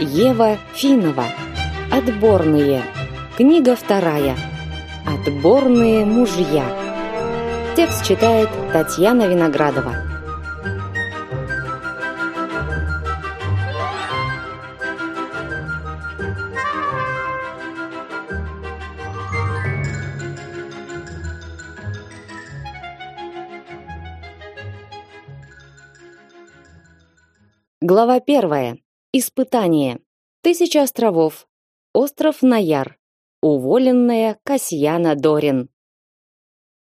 Ева Финова. Отборные. Книга вторая. Отборные мужья. Текст читает Татьяна Виноградова. Глава первая. Испытание. Тысяча островов. Остров Наяр. Уволенная Касьяна Дорин.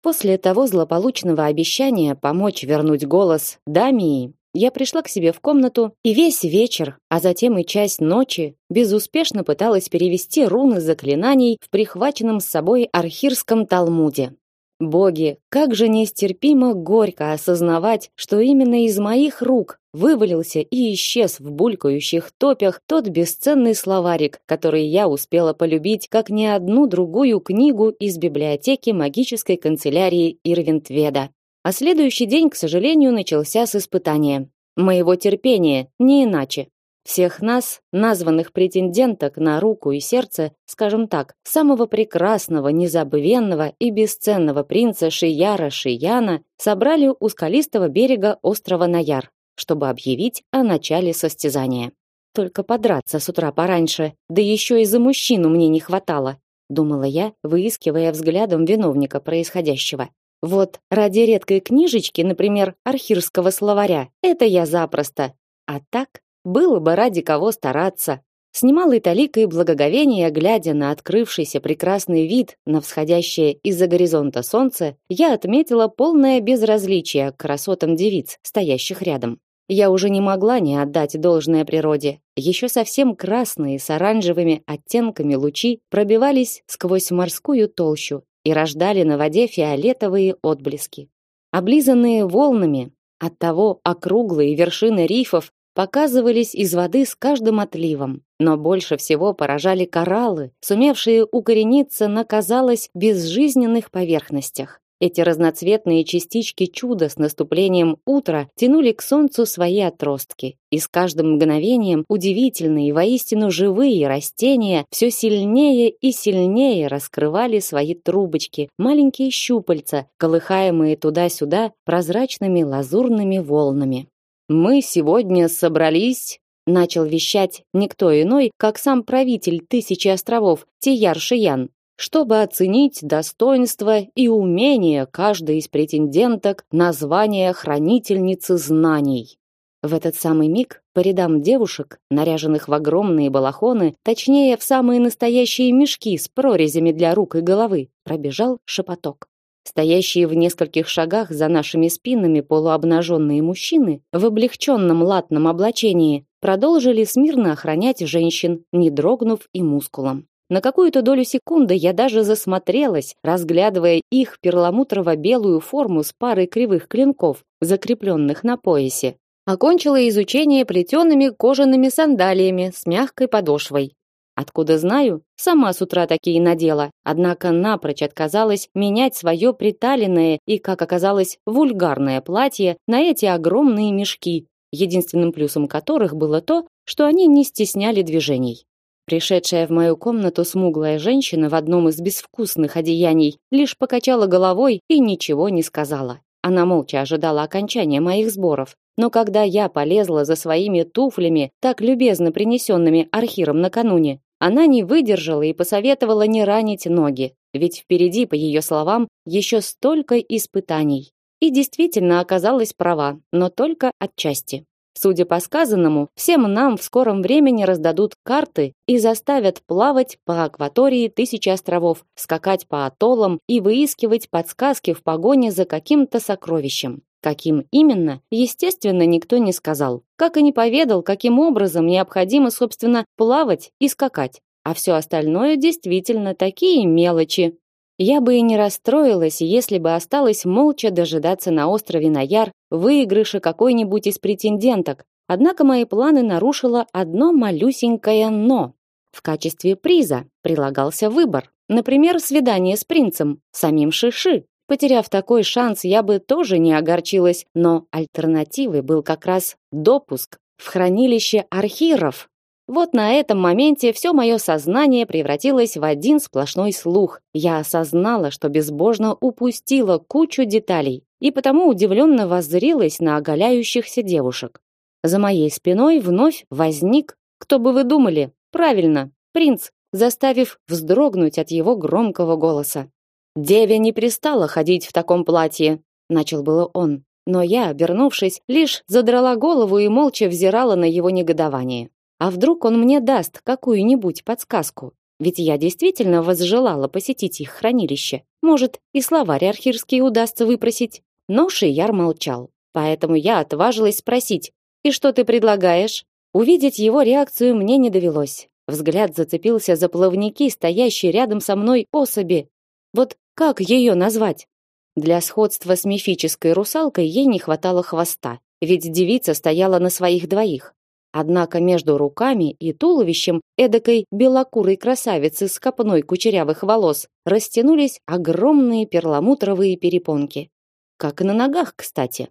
После того злополучного обещания помочь вернуть голос Дамии, я пришла к себе в комнату и весь вечер, а затем и часть ночи безуспешно пыталась перевести руны заклинаний в прихваченном с собой архирском Талмуде. Боги, как же нестерпимо горько осознавать, что именно из моих рук вывалился и исчез в булькающих топях тот бесценный словарик, который я успела полюбить как ни одну другую книгу из библиотеки магической канцелярии Ирвинтведа. А следующий день, к сожалению, начался с испытания. Моего терпения, не иначе. Всех нас, названных претенденток на руку и сердце, скажем так, самого прекрасного, незабвенного и бесценного принца Шияра Шияна, собрали у скалистого берега острова Наяр, чтобы объявить о начале состязания. Только подраться с утра пораньше, да еще и за мужчину мне не хватало, думала я, выискивая взглядом виновника происходящего. Вот ради редкой книжечки, например, архирского словаря, это я запросто. А так было бы ради кого стараться. С немалой толикой благоговения, глядя на открывшийся прекрасный вид на всходящее из-за горизонта солнце, я отметила полное безразличие к красотам девиц, стоящих рядом. Я уже не могла не отдать должное природе. Еще совсем красные с оранжевыми оттенками лучи пробивались сквозь морскую толщу и рождали на воде фиолетовые отблески. Облизанные волнами, оттого округлые вершины рифов показывались из воды с каждым отливом, но больше всего поражали кораллы, сумевшие укорениться на, казалось, безжизненных поверхностях. Эти разноцветные частички чуда с наступлением утра тянули к солнцу свои отростки, и с каждым мгновением удивительные, воистину живые растения все сильнее и сильнее раскрывали свои трубочки, маленькие щупальца, колыхаемые туда-сюда прозрачными лазурными волнами. Мы сегодня собрались, начал вещать никто иной, как сам правитель тысячи островов Тияр Шиян, чтобы оценить достоинство и умение каждой из претенденток на звание хранительницы знаний. В этот самый миг по рядам девушек, наряженных в огромные балахоны, точнее, в самые настоящие мешки с прорезями для рук и головы, пробежал шепоток. Стоящие в нескольких шагах за нашими спинами полуобнаженные мужчины в облегченном латном облачении продолжили смирно охранять женщин, не дрогнув и мускулом. На какую-то долю секунды я даже засмотрелась, разглядывая их перламутрово-белую форму с парой кривых клинков, закрепленных на поясе. Окончила изучение плетеными кожаными сандалиями с мягкой подошвой. Откуда знаю? Сама с утра такие надела. Однако напрочь отказалась менять свое приталенное и, как оказалось, вульгарное платье на эти огромные мешки, единственным плюсом которых было то, что они не стесняли движений. Пришедшая в мою комнату смуглая женщина в одном из безвкусных одеяний лишь покачала головой и ничего не сказала. Она молча ожидала окончания моих сборов. Но когда я полезла за своими туфлями, так любезно принесенными архиром накануне, она не выдержала и посоветовала не ранить ноги, ведь впереди, по ее словам, еще столько испытаний. И действительно оказалась права, но только отчасти. Судя по сказанному, всем нам в скором времени раздадут карты и заставят плавать по акватории тысячи островов, скакать по атоллам и выискивать подсказки в погоне за каким-то сокровищем. Каким именно, естественно, никто не сказал. Как и не поведал, каким образом необходимо, собственно, плавать и скакать. А все остальное действительно такие мелочи. Я бы и не расстроилась, если бы осталась молча дожидаться на острове Наяр выигрыша какой-нибудь из претенденток. Однако мои планы нарушило одно малюсенькое «но». В качестве приза прилагался выбор. Например, свидание с принцем, самим Шиши. Потеряв такой шанс, я бы тоже не огорчилась, но альтернативой был как раз допуск в хранилище архиров. Вот на этом моменте все мое сознание превратилось в один сплошной слух. Я осознала, что безбожно упустила кучу деталей, и потому удивленно воззрилась на оголяющихся девушек. За моей спиной вновь возник, кто бы вы думали, правильно, принц, заставив вздрогнуть от его громкого голоса. Деве не пристало ходить в таком платье, начал было он, но я, обернувшись, лишь задрала голову и молча взирала на его негодование. А вдруг он мне даст какую-нибудь подсказку? Ведь я действительно возжелала посетить их хранилище. Может, и словарь архирский удастся выпросить. Но Шияр молчал. Поэтому я отважилась спросить: "И что ты предлагаешь?" Увидеть его реакцию мне не довелось. Взгляд зацепился за плавники, стоящие рядом со мной особи. Вот как ее назвать? Для сходства с мифической русалкой ей не хватало хвоста, ведь девица стояла на своих двоих. Однако между руками и туловищем эдакой белокурой красавицы с копной кучерявых волос растянулись огромные перламутровые перепонки. Как и на ногах, кстати.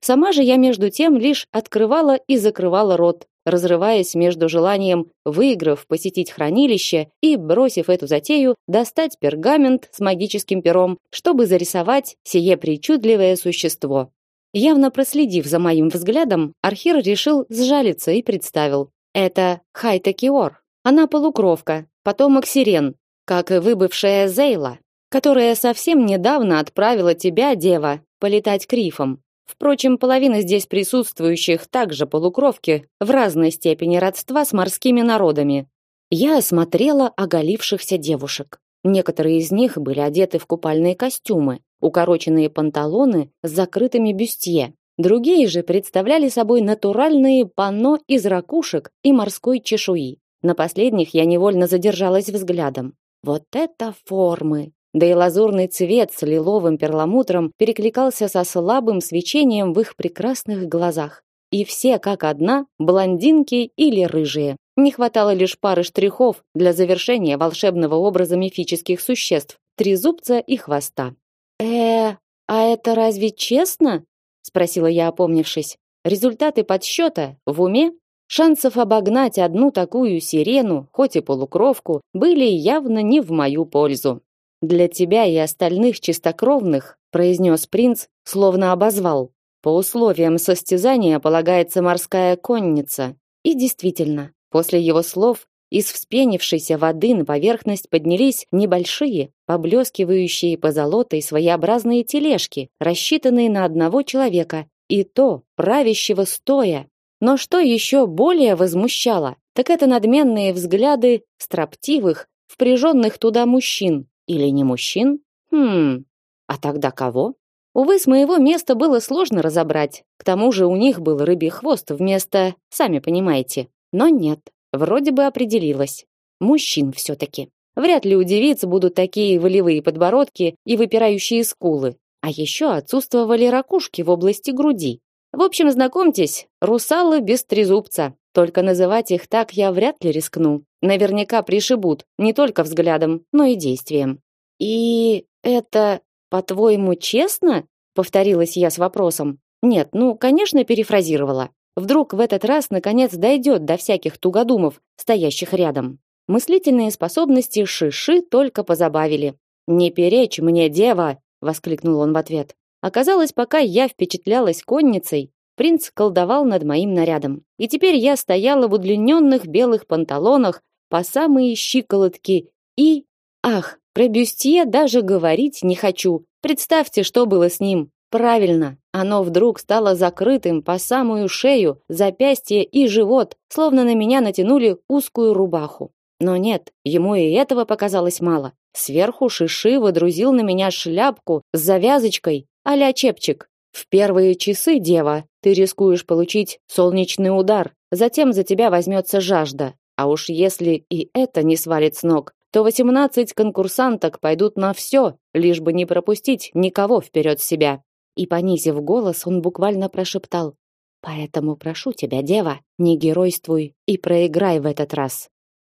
Сама же я между тем лишь открывала и закрывала рот, разрываясь между желанием, выиграв, посетить хранилище и, бросив эту затею, достать пергамент с магическим пером, чтобы зарисовать сие причудливое существо. Явно проследив за моим взглядом, Архир решил сжалиться и представил. Это Хайта Киор. Она полукровка, потомок сирен, как и выбывшая Зейла, которая совсем недавно отправила тебя, дева, полетать к рифам. Впрочем, половина здесь присутствующих также полукровки в разной степени родства с морскими народами. Я осмотрела оголившихся девушек. Некоторые из них были одеты в купальные костюмы, укороченные панталоны с закрытыми бюстье. Другие же представляли собой натуральные панно из ракушек и морской чешуи. На последних я невольно задержалась взглядом. Вот это формы! Да и лазурный цвет с лиловым перламутром перекликался со слабым свечением в их прекрасных глазах. И все, как одна, блондинки или рыжие. Не хватало лишь пары штрихов для завершения волшебного образа мифических существ, трезубца и хвоста. Э, а это разве честно? спросила я, опомнившись. Результаты подсчета в уме? Шансов обогнать одну такую сирену, хоть и полукровку, были явно не в мою пользу. Для тебя и остальных чистокровных, произнес принц, словно обозвал. По условиям состязания полагается морская конница. И действительно, после его слов из вспенившейся воды на поверхность поднялись небольшие, поблескивающие позолотой своеобразные тележки, рассчитанные на одного человека, и то правящего стоя. Но что еще более возмущало, так это надменные взгляды строптивых, впряженных туда мужчин. Или не мужчин? Хм, а тогда кого? Увы, с моего места было сложно разобрать. К тому же у них был рыбий хвост вместо, сами понимаете. Но нет, Вроде бы определилась. Мужчин все-таки. Вряд ли у девиц будут такие волевые подбородки и выпирающие скулы. А еще отсутствовали ракушки в области груди. В общем, знакомьтесь, русалы без трезубца. Только называть их так я вряд ли рискну. Наверняка пришибут не только взглядом, но и действием. И это, по-твоему, честно? повторилась я с вопросом. Нет, ну, конечно, перефразировала. Вдруг в этот раз наконец дойдет до всяких тугодумов, стоящих рядом. Мыслительные способности Шиши только позабавили. «Не перечь мне, дева!» — воскликнул он в ответ. Оказалось, пока я впечатлялась конницей, принц колдовал над моим нарядом. И теперь я стояла в удлиненных белых панталонах по самые щиколотки и... Ах, про бюстье даже говорить не хочу. Представьте, что было с ним. Правильно, оно вдруг стало закрытым по самую шею, запястье и живот, словно на меня натянули узкую рубаху. Но нет, ему и этого показалось мало. Сверху Шиши водрузил на меня шляпку с завязочкой а чепчик. В первые часы, дева, ты рискуешь получить солнечный удар, затем за тебя возьмется жажда. А уж если и это не свалит с ног, то восемнадцать конкурсанток пойдут на все, лишь бы не пропустить никого вперед себя. И понизив голос, он буквально прошептал: "Поэтому прошу тебя, дева, не геройствуй и проиграй в этот раз".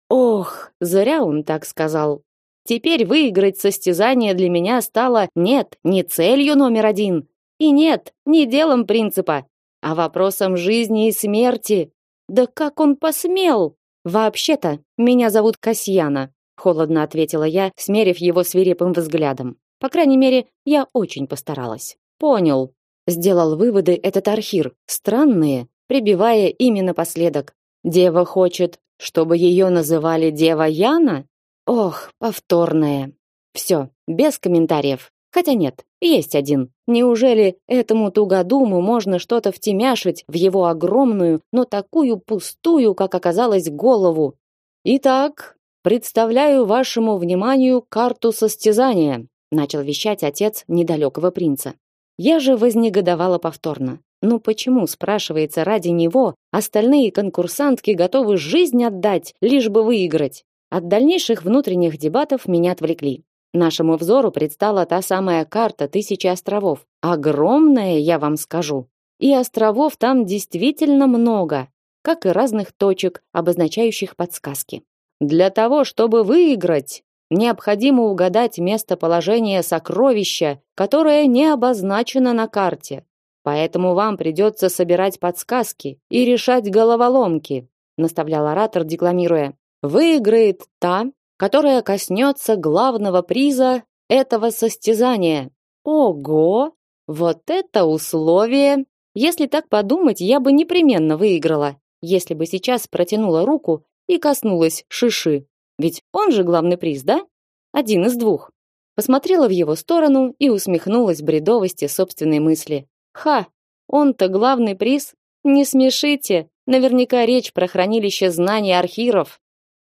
Ох, зря он так сказал. Теперь выиграть состязание для меня стало нет, не целью номер один, и нет, не делом принципа, а вопросом жизни и смерти. Да как он посмел? Вообще-то, меня зовут Касьяна, холодно ответила я, смерив его свирепым взглядом. По крайней мере, я очень постаралась. Понял, сделал выводы этот архир, странные, прибивая именно напоследок. Дева хочет, чтобы ее называли Дева Яна? Ох, повторное. Все, без комментариев. Хотя нет, есть один. Неужели этому тугодуму можно что-то втемяшить в его огромную, но такую пустую, как оказалось, голову? Итак, представляю вашему вниманию карту состязания, начал вещать отец недалекого принца. Я же вознегодовала повторно. Ну почему, спрашивается, ради него остальные конкурсантки готовы жизнь отдать, лишь бы выиграть? От дальнейших внутренних дебатов меня отвлекли. Нашему взору предстала та самая карта тысячи островов. Огромная, я вам скажу. И островов там действительно много, как и разных точек, обозначающих подсказки. Для того, чтобы выиграть, необходимо угадать местоположение сокровища, которое не обозначено на карте. Поэтому вам придется собирать подсказки и решать головоломки, наставлял оратор, декламируя. Выиграет та, которая коснется главного приза этого состязания. Ого! Вот это условие! Если так подумать, я бы непременно выиграла, если бы сейчас протянула руку и коснулась шиши. Ведь он же главный приз, да? Один из двух. Посмотрела в его сторону и усмехнулась бредовости собственной мысли. Ха, он-то главный приз. Не смешите, наверняка речь про хранилище знаний архиров.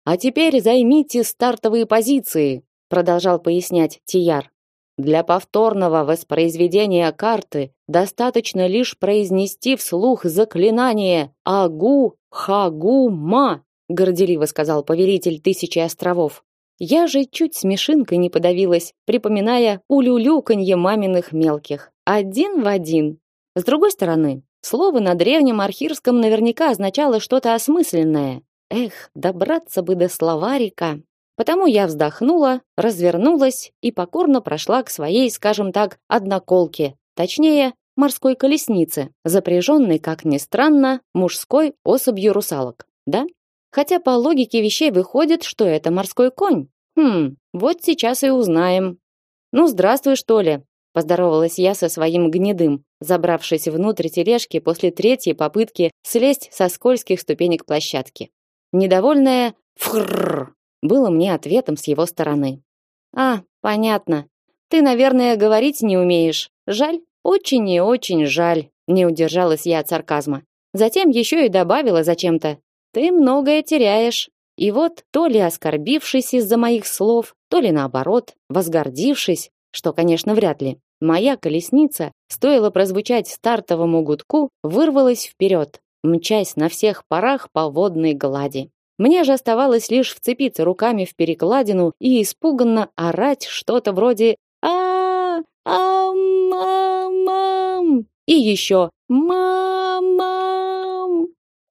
А теперь займите стартовые позиции, продолжал пояснять Тияр. Для повторного воспроизведения карты достаточно лишь произнести вслух заклинание Агу Хагу Ма, горделиво сказал повелитель тысячи островов. Я же чуть смешинкой не подавилась, припоминая улюлюканье маминых мелких. Один в один. С другой стороны, слово на древнем архирском наверняка означало что-то осмысленное, Эх, добраться бы до словарика. Потому я вздохнула, развернулась и покорно прошла к своей, скажем так, одноколке, точнее, морской колеснице, запряженной, как ни странно, мужской особью русалок. Да? Хотя по логике вещей выходит, что это морской конь. Хм, вот сейчас и узнаем. Ну, здравствуй, что ли, поздоровалась я со своим гнедым, забравшись внутрь тележки после третьей попытки слезть со скользких ступенек площадки. Недовольное «фрррр» было мне ответом с его стороны. «А, понятно. Ты, наверное, говорить не умеешь. Жаль, очень и очень жаль», не удержалась я от сарказма. Затем еще и добавила зачем-то. «Ты многое теряешь». И вот, то ли оскорбившись из-за моих слов, то ли наоборот, возгордившись, что, конечно, вряд ли, моя колесница, стоило прозвучать стартовому гудку, вырвалась вперед, мчась на всех парах по водной глади. Мне же оставалось лишь вцепиться руками в перекладину и испуганно орать что-то вроде а а мам и еще мам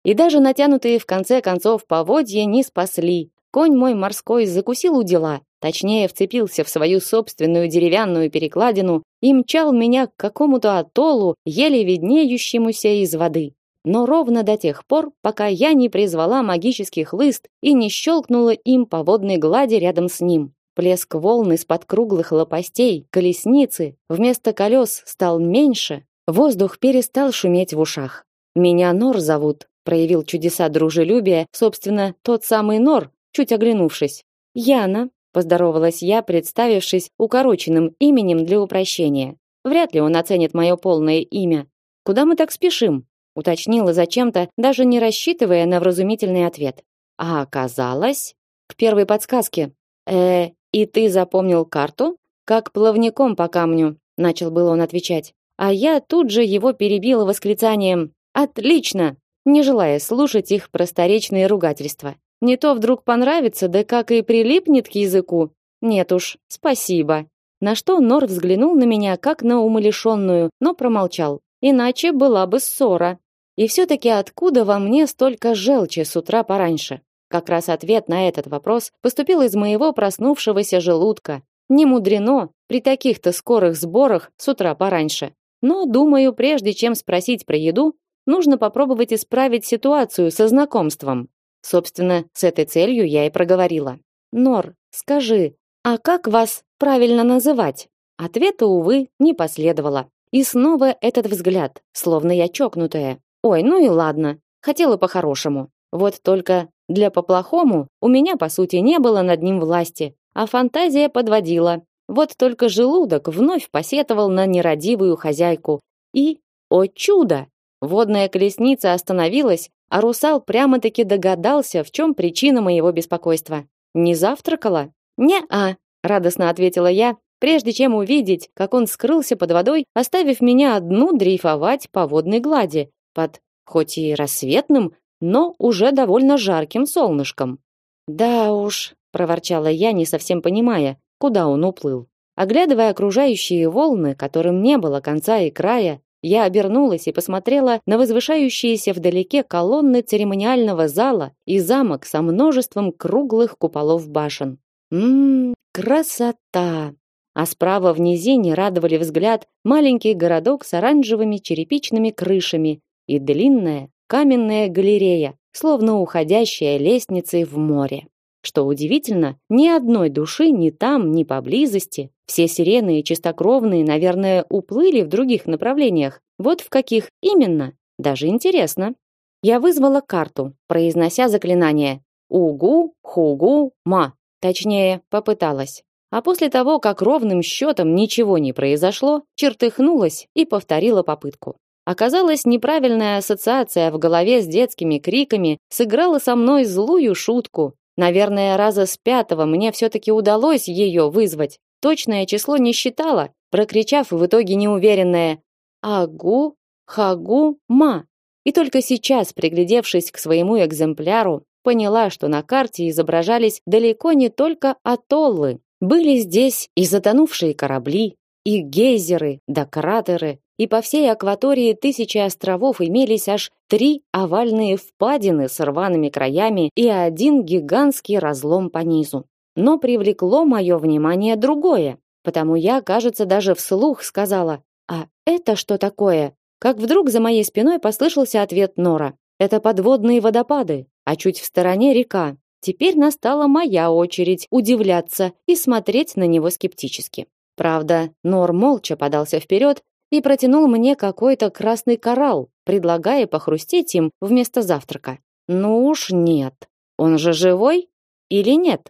И даже натянутые в конце концов поводья не спасли. Конь мой морской закусил у дела, точнее вцепился в свою собственную деревянную перекладину и мчал меня к какому-то атоллу, еле виднеющемуся из воды но ровно до тех пор, пока я не призвала магический хлыст и не щелкнула им по водной глади рядом с ним. Плеск волн из-под круглых лопастей, колесницы, вместо колес стал меньше, воздух перестал шуметь в ушах. «Меня Нор зовут», — проявил чудеса дружелюбия, собственно, тот самый Нор, чуть оглянувшись. «Яна», — поздоровалась я, представившись укороченным именем для упрощения. Вряд ли он оценит мое полное имя. Куда мы так спешим? уточнила зачем-то, даже не рассчитывая на вразумительный ответ. А оказалось, к первой подсказке. Э, и ты запомнил карту? Как плавником по камню, начал было он отвечать. А я тут же его перебила восклицанием: "Отлично!" Не желая слушать их просторечные ругательства. Не то вдруг понравится, да как и прилипнет к языку. Нет уж, спасибо. На что Нор взглянул на меня как на умалишенную, но промолчал. Иначе была бы ссора. И все-таки откуда во мне столько желчи с утра пораньше? Как раз ответ на этот вопрос поступил из моего проснувшегося желудка. Не мудрено при таких-то скорых сборах с утра пораньше. Но, думаю, прежде чем спросить про еду, нужно попробовать исправить ситуацию со знакомством. Собственно, с этой целью я и проговорила. Нор, скажи, а как вас правильно называть? Ответа, увы, не последовало. И снова этот взгляд, словно я чокнутая. Ой, ну и ладно. Хотела по-хорошему. Вот только для по-плохому у меня, по сути, не было над ним власти, а фантазия подводила. Вот только желудок вновь посетовал на нерадивую хозяйку. И, о чудо, водная колесница остановилась, а русал прямо-таки догадался, в чем причина моего беспокойства. Не завтракала? Не-а, радостно ответила я, прежде чем увидеть, как он скрылся под водой, оставив меня одну дрейфовать по водной глади под хоть и рассветным, но уже довольно жарким солнышком. Да уж, проворчала я, не совсем понимая, куда он уплыл. Оглядывая окружающие волны, которым не было конца и края, я обернулась и посмотрела на возвышающиеся вдалеке колонны церемониального зала и замок со множеством круглых куполов башен. Мм, красота! А справа в низине радовали взгляд маленький городок с оранжевыми черепичными крышами и длинная каменная галерея, словно уходящая лестницей в море. Что удивительно, ни одной души ни там, ни поблизости. Все сирены и чистокровные, наверное, уплыли в других направлениях. Вот в каких именно? Даже интересно. Я вызвала карту, произнося заклинание «Угу, хугу, ма». Точнее, попыталась. А после того, как ровным счетом ничего не произошло, чертыхнулась и повторила попытку. Оказалось, неправильная ассоциация в голове с детскими криками сыграла со мной злую шутку. Наверное, раза с пятого мне все-таки удалось ее вызвать. Точное число не считала, прокричав в итоге неуверенное «Агу, хагу, ма». И только сейчас, приглядевшись к своему экземпляру, поняла, что на карте изображались далеко не только атоллы. Были здесь и затонувшие корабли, и гейзеры, да кратеры, и по всей акватории тысячи островов имелись аж три овальные впадины с рваными краями и один гигантский разлом по низу. Но привлекло мое внимание другое, потому я, кажется, даже вслух сказала «А это что такое?» Как вдруг за моей спиной послышался ответ Нора. «Это подводные водопады, а чуть в стороне река». Теперь настала моя очередь удивляться и смотреть на него скептически. Правда, Нор молча подался вперед и протянул мне какой-то красный коралл, предлагая похрустеть им вместо завтрака. Ну уж нет. Он же живой или нет?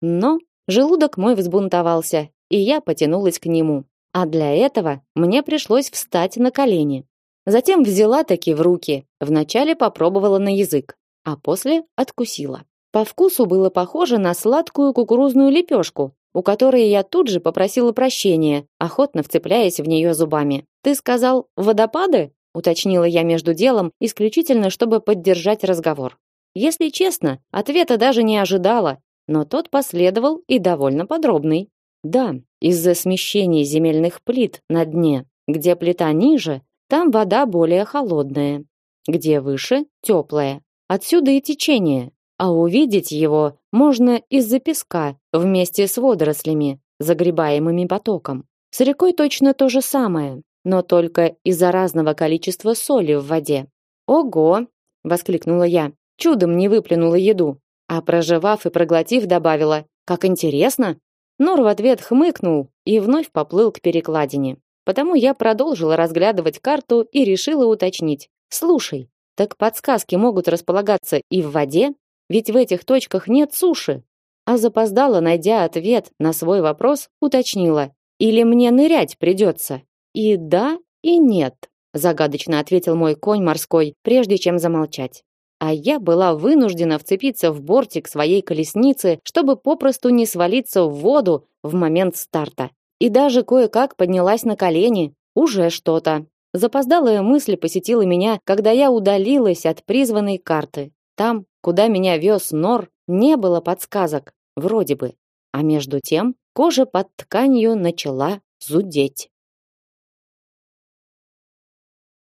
Но желудок мой взбунтовался, и я потянулась к нему. А для этого мне пришлось встать на колени. Затем взяла таки в руки, вначале попробовала на язык, а после откусила. По вкусу было похоже на сладкую кукурузную лепешку, у которой я тут же попросила прощения, охотно вцепляясь в нее зубами. Ты сказал водопады? уточнила я между делом, исключительно чтобы поддержать разговор. Если честно, ответа даже не ожидала, но тот последовал и довольно подробный. Да, из-за смещения земельных плит на дне, где плита ниже, там вода более холодная, где выше теплая. Отсюда и течение, а увидеть его можно из-за песка вместе с водорослями, загребаемыми потоком. С рекой точно то же самое, но только из-за разного количества соли в воде. Ого, воскликнула я. Чудом не выплюнула еду, а прожевав и проглотив, добавила: "Как интересно". Нор в ответ хмыкнул и вновь поплыл к перекладине. Потому я продолжила разглядывать карту и решила уточнить: "Слушай, так подсказки могут располагаться и в воде?" Ведь в этих точках нет суши. А запоздала, найдя ответ на свой вопрос, уточнила: "Или мне нырять придется?» И да, и нет, загадочно ответил мой конь морской, прежде чем замолчать. А я была вынуждена вцепиться в бортик своей колесницы, чтобы попросту не свалиться в воду в момент старта. И даже кое-как поднялась на колени. Уже что-то. Запоздалая мысль посетила меня, когда я удалилась от призванной карты. Там, куда меня вез Нор, не было подсказок, вроде бы. А между тем кожа под тканью начала зудеть.